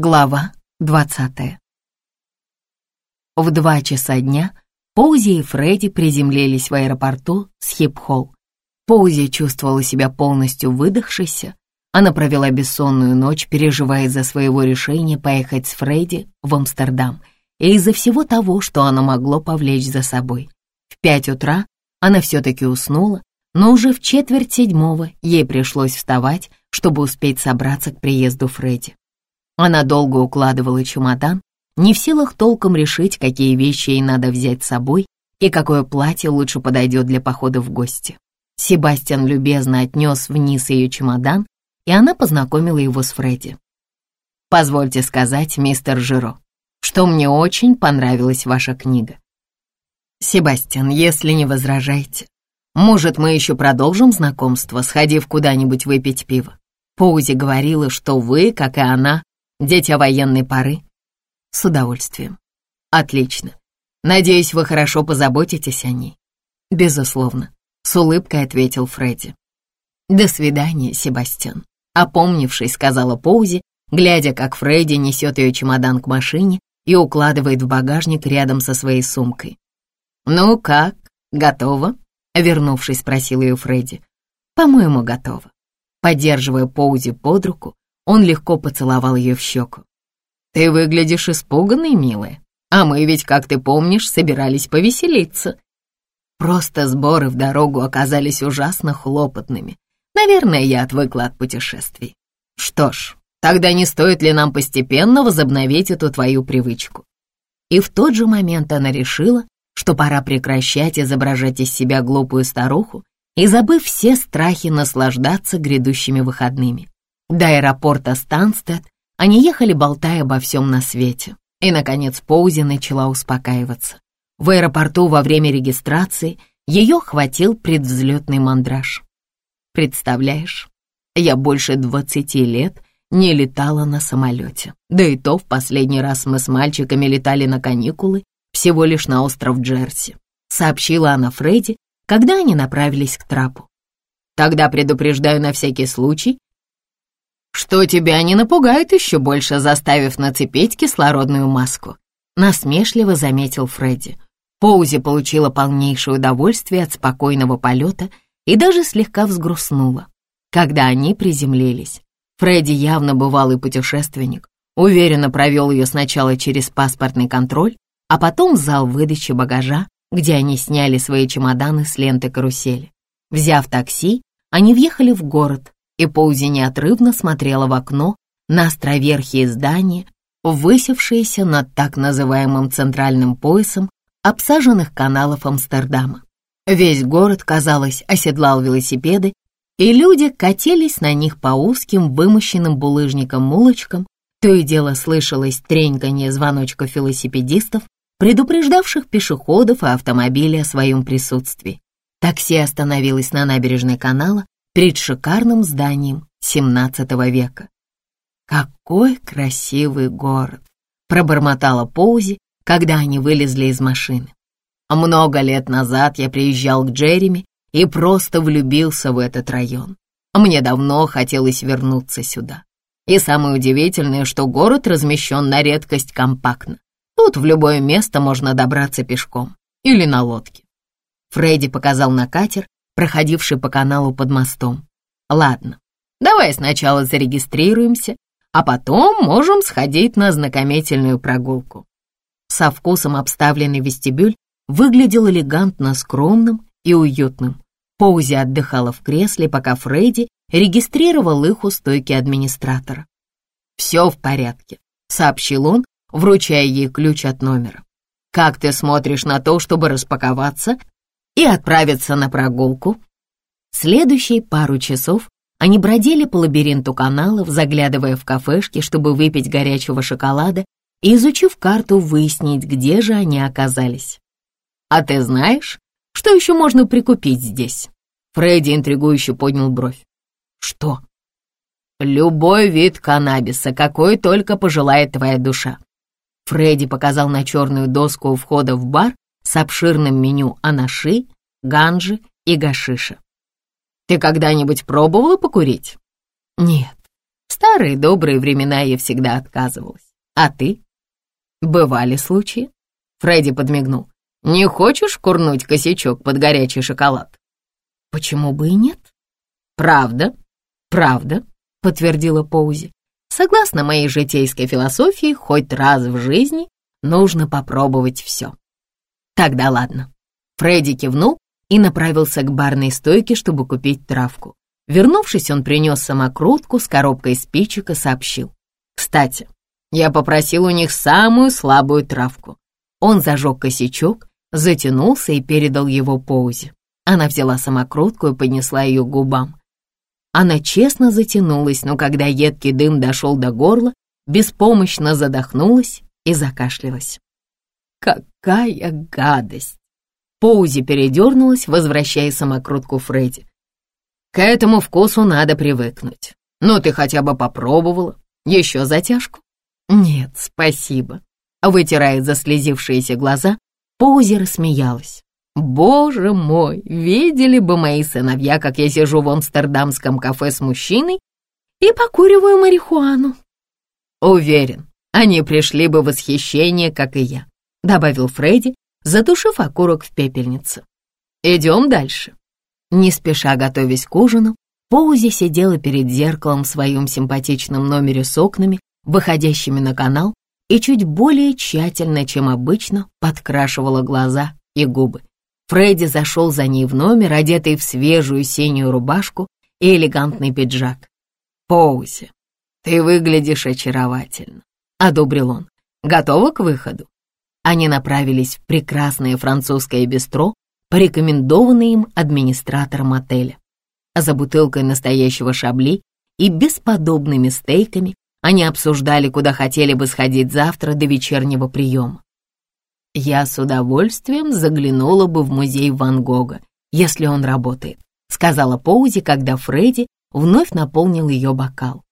Глава двадцатая. В два часа дня Поузи и Фредди приземлились в аэропорту Схип-Холл. Поузи чувствовала себя полностью выдохшейся. Она провела бессонную ночь, переживая из-за своего решения поехать с Фредди в Амстердам и из-за всего того, что оно могло повлечь за собой. В пять утра она все-таки уснула, но уже в четверть седьмого ей пришлось вставать, чтобы успеть собраться к приезду Фредди. Она долго укладывала чемодан, не в силах толком решить, какие вещи ей надо взять с собой и какое платье лучше подойдет для похода в гости. Себастьян любезно отнес вниз ее чемодан, и она познакомила его с Фредди. «Позвольте сказать, мистер Жиро, что мне очень понравилась ваша книга. Себастьян, если не возражаете, может, мы еще продолжим знакомство, сходив куда-нибудь выпить пиво? Поузи говорила, что вы, как и она, Дети военной поры? С удовольствием. Отлично. Надеюсь, вы хорошо позаботитесь о ней. Безусловно. С улыбкой ответил Фредди. До свидания, Себастьян. Опомнившись, сказала Поузи, глядя, как Фредди несет ее чемодан к машине и укладывает в багажник рядом со своей сумкой. «Ну как, готово?» Вернувшись, спросил ее Фредди. «По-моему, готово». Поддерживая Поузи под руку, он легко поцеловал ее в щеку. «Ты выглядишь испуганной, милая, а мы ведь, как ты помнишь, собирались повеселиться». Просто сборы в дорогу оказались ужасно хлопотными. Наверное, я отвыкла от путешествий. Что ж, тогда не стоит ли нам постепенно возобновить эту твою привычку? И в тот же момент она решила, что пора прекращать изображать из себя глупую старуху и, забыв все страхи, наслаждаться грядущими выходными. До аэропорта Станстед они ехали, болтая обо всем на свете. И, наконец, Поузи начала успокаиваться. В аэропорту во время регистрации ее хватил предвзлетный мандраж. Представляешь, я больше двадцати лет не летала на самолете. Да и то в последний раз мы с мальчиками летали на каникулы всего лишь на остров Джерси, сообщила она Фредди, когда они направились к трапу. Тогда предупреждаю на всякий случай, что тебя не напугает еще больше, заставив нацепить кислородную маску», насмешливо заметил Фредди. Поузи получила полнейшее удовольствие от спокойного полета и даже слегка взгрустнула, когда они приземлились. Фредди явно бывалый путешественник, уверенно провел ее сначала через паспортный контроль, а потом в зал выдачи багажа, где они сняли свои чемоданы с ленты карусели. Взяв такси, они въехали в город, и Поузи неотрывно смотрела в окно на островерхие здания, высевшиеся над так называемым центральным поясом обсаженных каналов Амстердама. Весь город, казалось, оседлал велосипеды, и люди катились на них по узким, вымощенным булыжником-мулочкам, то и дело слышалось треньканье звоночков велосипедистов, предупреждавших пешеходов и автомобилей о своем присутствии. Такси остановилось на набережной канала, перед шикарным зданием XVII века. «Какой красивый город!» — пробормотала Поузи, когда они вылезли из машины. «Много лет назад я приезжал к Джереми и просто влюбился в этот район. Мне давно хотелось вернуться сюда. И самое удивительное, что город размещен на редкость компактно. Тут в любое место можно добраться пешком или на лодке. Фредди показал на катер, проходивший по каналу под мостом. «Ладно, давай сначала зарегистрируемся, а потом можем сходить на знакомительную прогулку». Со вкусом обставленный вестибюль выглядел элегантно скромным и уютным. Поузи отдыхала в кресле, пока Фредди регистрировал их у стойки администратора. «Все в порядке», — сообщил он, вручая ей ключ от номера. «Как ты смотришь на то, чтобы распаковаться и отправиться на прогулку. Следующие пару часов они бродили по лабиринту каналов, заглядывая в кафешки, чтобы выпить горячего шоколада и, изучив карту, выяснить, где же они оказались. «А ты знаешь, что еще можно прикупить здесь?» Фредди интригующе поднял бровь. «Что?» «Любой вид каннабиса, какой только пожелает твоя душа». Фредди показал на черную доску у входа в бар с обширным меню анаши, ганжи и гашиша. «Ты когда-нибудь пробовала покурить?» «Нет, В старые добрые времена я всегда отказывалась. А ты? Бывали случаи? Фредди подмигнул. Не хочешь курнуть косячок под горячий шоколад? Почему бы и нет? Правда, правда, подтвердила Поузи. Согласно моей житейской философии, хоть раз в жизни нужно попробовать все. Тогда ладно. Фредди кивнул и направился к барной стойке, чтобы купить травку. Вернувшись, он принес самокрутку с коробкой спичек и сообщил. «Кстати, я попросил у них самую слабую травку». Он зажег косячок, затянулся и передал его Поузе. Она взяла самокрутку и поднесла ее к губам. Она честно затянулась, но когда едкий дым дошел до горла, беспомощно задохнулась и закашлялась. «Какая гадость!» Поузи передернулась, возвращая самокрутку Фредди. «К этому вкусу надо привыкнуть. Ну, ты хотя бы попробовала. Еще затяжку?» «Нет, спасибо». Вытирая заслезившиеся глаза, Поузи рассмеялась. «Боже мой, видели бы мои сыновья, как я сижу в амстердамском кафе с мужчиной и покуриваю марихуану». «Уверен, они пришли бы в восхищение, как и я», — добавил Фредди, затушив окурок в пепельнице. «Идем дальше». Не спеша готовясь к ужину, Поузи сидела перед зеркалом в своем симпатичном номере с окнами, выходящими на канал, и чуть более тщательно, чем обычно, подкрашивала глаза и губы. Фредди зашел за ней в номер, одетый в свежую синюю рубашку и элегантный пиджак. «Поузи, ты выглядишь очаровательно», — одобрил он. «Готова к выходу?» Они направились в прекрасное французское бистро, порекомендованное им администратором отеля. За бутылкой настоящего шабли и бесподобными стейками они обсуждали, куда хотели бы сходить завтра до вечернего приема. Я с удовольствием заглянула бы в музей Ван Гога, если он работает, сказала Поузи, когда Фредди вновь наполнил ее бокал.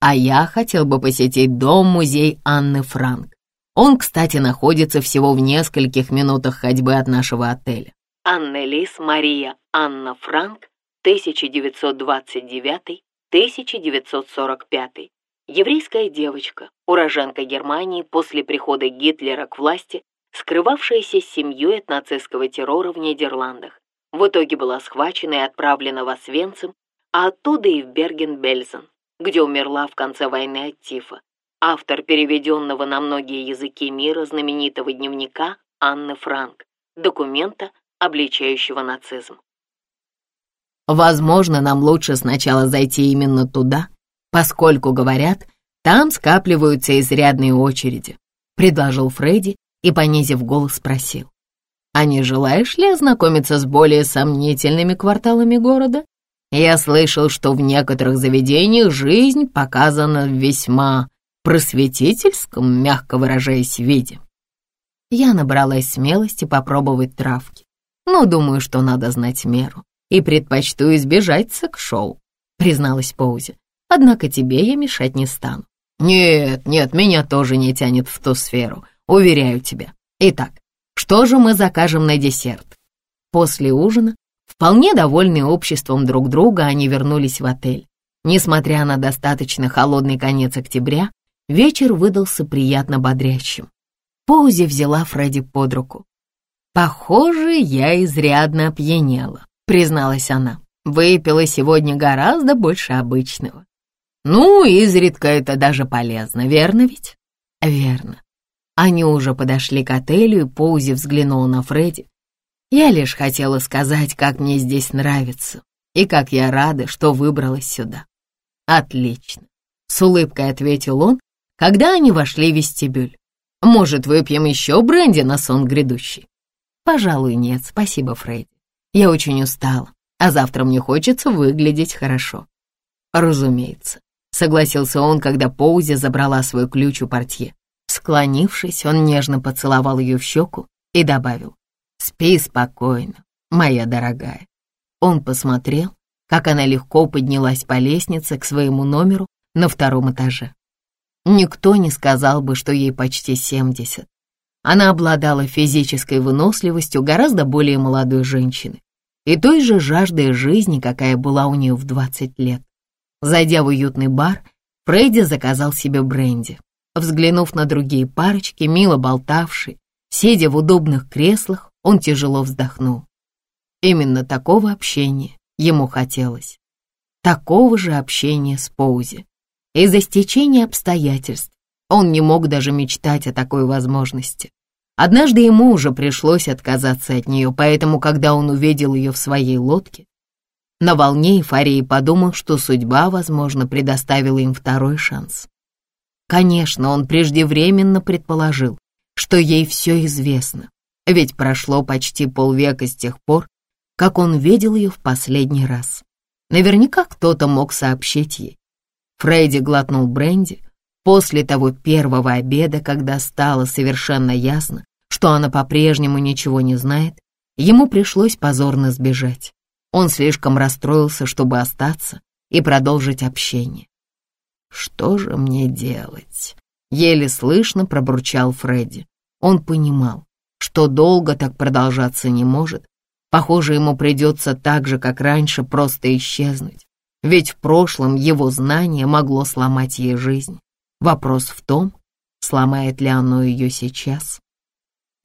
А я хотел бы посетить дом-музей Анны Франк. Он, кстати, находится всего в нескольких минутах ходьбы от нашего отеля. Анна Лис Мария Анна Франк, 1929-1945. Еврейская девочка, уроженка Германии после прихода Гитлера к власти, скрывавшаяся с семьей от нацистского террора в Нидерландах. В итоге была схвачена и отправлена в Освенцим, а оттуда и в Берген-Бельзен, где умерла в конце войны от тифа автор переведенного на многие языки мира знаменитого дневника Анны Франк, документа, обличающего нацизм. Возможно, нам лучше сначала зайти именно туда, поскольку, говорят, там скапливаются изрядные очереди, предложил Фредди и, понизив голос, спросил. А не желаешь ли ознакомиться с более сомнительными кварталами города? Я слышал, что в некоторых заведениях жизнь показана весьма просветительском, мягко выражаясь, виде. Я набралась смелости попробовать травки, но думаю, что надо знать меру и предпочту избежать секс-шоу, призналась Поузи. Однако тебе я мешать не стану. Нет, нет, меня тоже не тянет в ту сферу, уверяю тебя. Итак, что же мы закажем на десерт? После ужина, вполне довольные обществом друг друга, они вернулись в отель. Несмотря на достаточно холодный конец октября, Вечер выдался приятно бодрящим. Поузи взяла Фредди под руку. «Похоже, я изрядно опьянела», — призналась она. «Выпила сегодня гораздо больше обычного». «Ну, изредка это даже полезно, верно ведь?» «Верно». Они уже подошли к отелю, и Поузи взглянула на Фредди. «Я лишь хотела сказать, как мне здесь нравится, и как я рада, что выбралась сюда». «Отлично», — с улыбкой ответил он когда они вошли в вестибюль. «Может, выпьем еще бренди на сон грядущий?» «Пожалуй, нет, спасибо, Фредди. Я очень устала, а завтра мне хочется выглядеть хорошо». «Разумеется», — согласился он, когда Поузи забрала свой ключ у портье. Склонившись, он нежно поцеловал ее в щеку и добавил, «Спи спокойно, моя дорогая». Он посмотрел, как она легко поднялась по лестнице к своему номеру на втором этаже. Никто не сказал бы, что ей почти 70. Она обладала физической выносливостью гораздо более молодой женщины и той же жаждой жизни, какая была у нее в 20 лет. Зайдя в уютный бар, Фредди заказал себе бренди. Взглянув на другие парочки, мило болтавшие, сидя в удобных креслах, он тяжело вздохнул. Именно такого общения ему хотелось. Такого же общения с Поузи. Из-за стечения обстоятельств он не мог даже мечтать о такой возможности. Однажды ему уже пришлось отказаться от нее, поэтому, когда он увидел ее в своей лодке, на волне эйфории подумал, что судьба, возможно, предоставила им второй шанс. Конечно, он преждевременно предположил, что ей все известно, ведь прошло почти полвека с тех пор, как он видел ее в последний раз. Наверняка кто-то мог сообщить ей. Фредди глотнул бренди, После того первого обеда, когда стало совершенно ясно, что она по-прежнему ничего не знает, ему пришлось позорно сбежать. Он слишком расстроился, чтобы остаться и продолжить общение. «Что же мне делать?» — еле слышно пробурчал Фредди. Он понимал, что долго так продолжаться не может. Похоже, ему придется так же, как раньше, просто исчезнуть. Ведь в прошлом его знание могло сломать ей жизнь. Вопрос в том, сломает ли оно ее сейчас.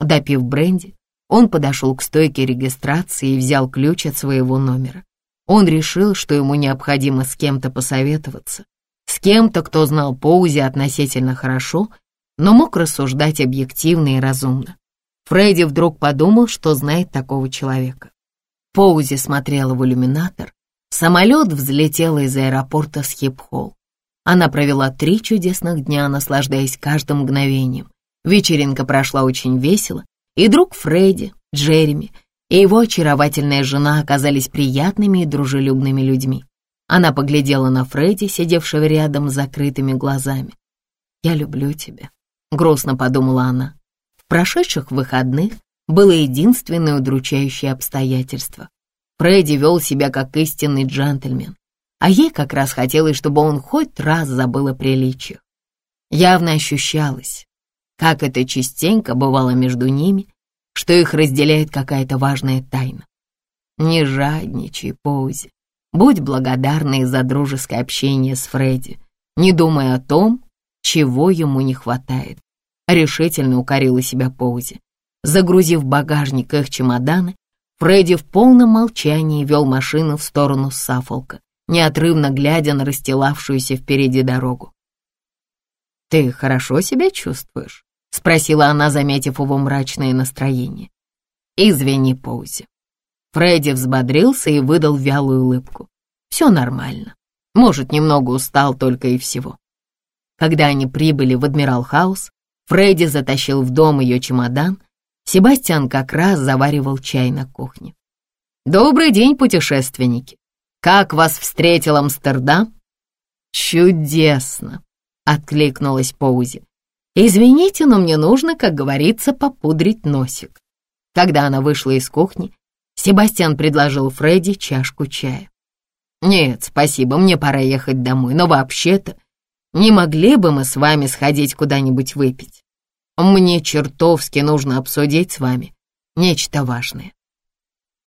Допив бренди, он подошел к стойке регистрации и взял ключ от своего номера. Он решил, что ему необходимо с кем-то посоветоваться, с кем-то, кто знал Поузи относительно хорошо, но мог рассуждать объективно и разумно. Фредди вдруг подумал, что знает такого человека. Поузи смотрела в иллюминатор. Самолет взлетел из аэропорта Схип-Холл. Она провела три чудесных дня, наслаждаясь каждым мгновением. Вечеринка прошла очень весело, и друг Фредди, Джереми и его очаровательная жена оказались приятными и дружелюбными людьми. Она поглядела на Фредди, сидевшего рядом с закрытыми глазами. «Я люблю тебя», — грустно подумала она. В прошедших выходных было единственное удручающее обстоятельство. Фредди вел себя как истинный джентльмен а ей как раз хотелось, чтобы он хоть раз забыл о приличиях. Явно ощущалось, как это частенько бывало между ними, что их разделяет какая-то важная тайна. Не жадничай, Поузи. Будь благодарной за дружеское общение с Фредди, не думая о том, чего ему не хватает. Решительно укорила себя Поузи. Загрузив в багажник их чемоданы, Фредди в полном молчании вел машину в сторону Сафолка неотрывно глядя на расстилавшуюся впереди дорогу. «Ты хорошо себя чувствуешь?» — спросила она, заметив его мрачное настроение. «Извини, Поузи». Фредди взбодрился и выдал вялую улыбку. «Все нормально. Может, немного устал только и всего». Когда они прибыли в Адмирал Хаус, Фредди затащил в дом ее чемодан. Себастьян как раз заваривал чай на кухне. «Добрый день, путешественники!» Как вас встретил Амстердам?» «Чудесно!» — откликнулась Поузи. «Извините, но мне нужно, как говорится, попудрить носик». Когда она вышла из кухни, Себастьян предложил Фредди чашку чая. «Нет, спасибо, мне пора ехать домой, но вообще-то не могли бы мы с вами сходить куда-нибудь выпить? Мне чертовски нужно обсудить с вами нечто важное».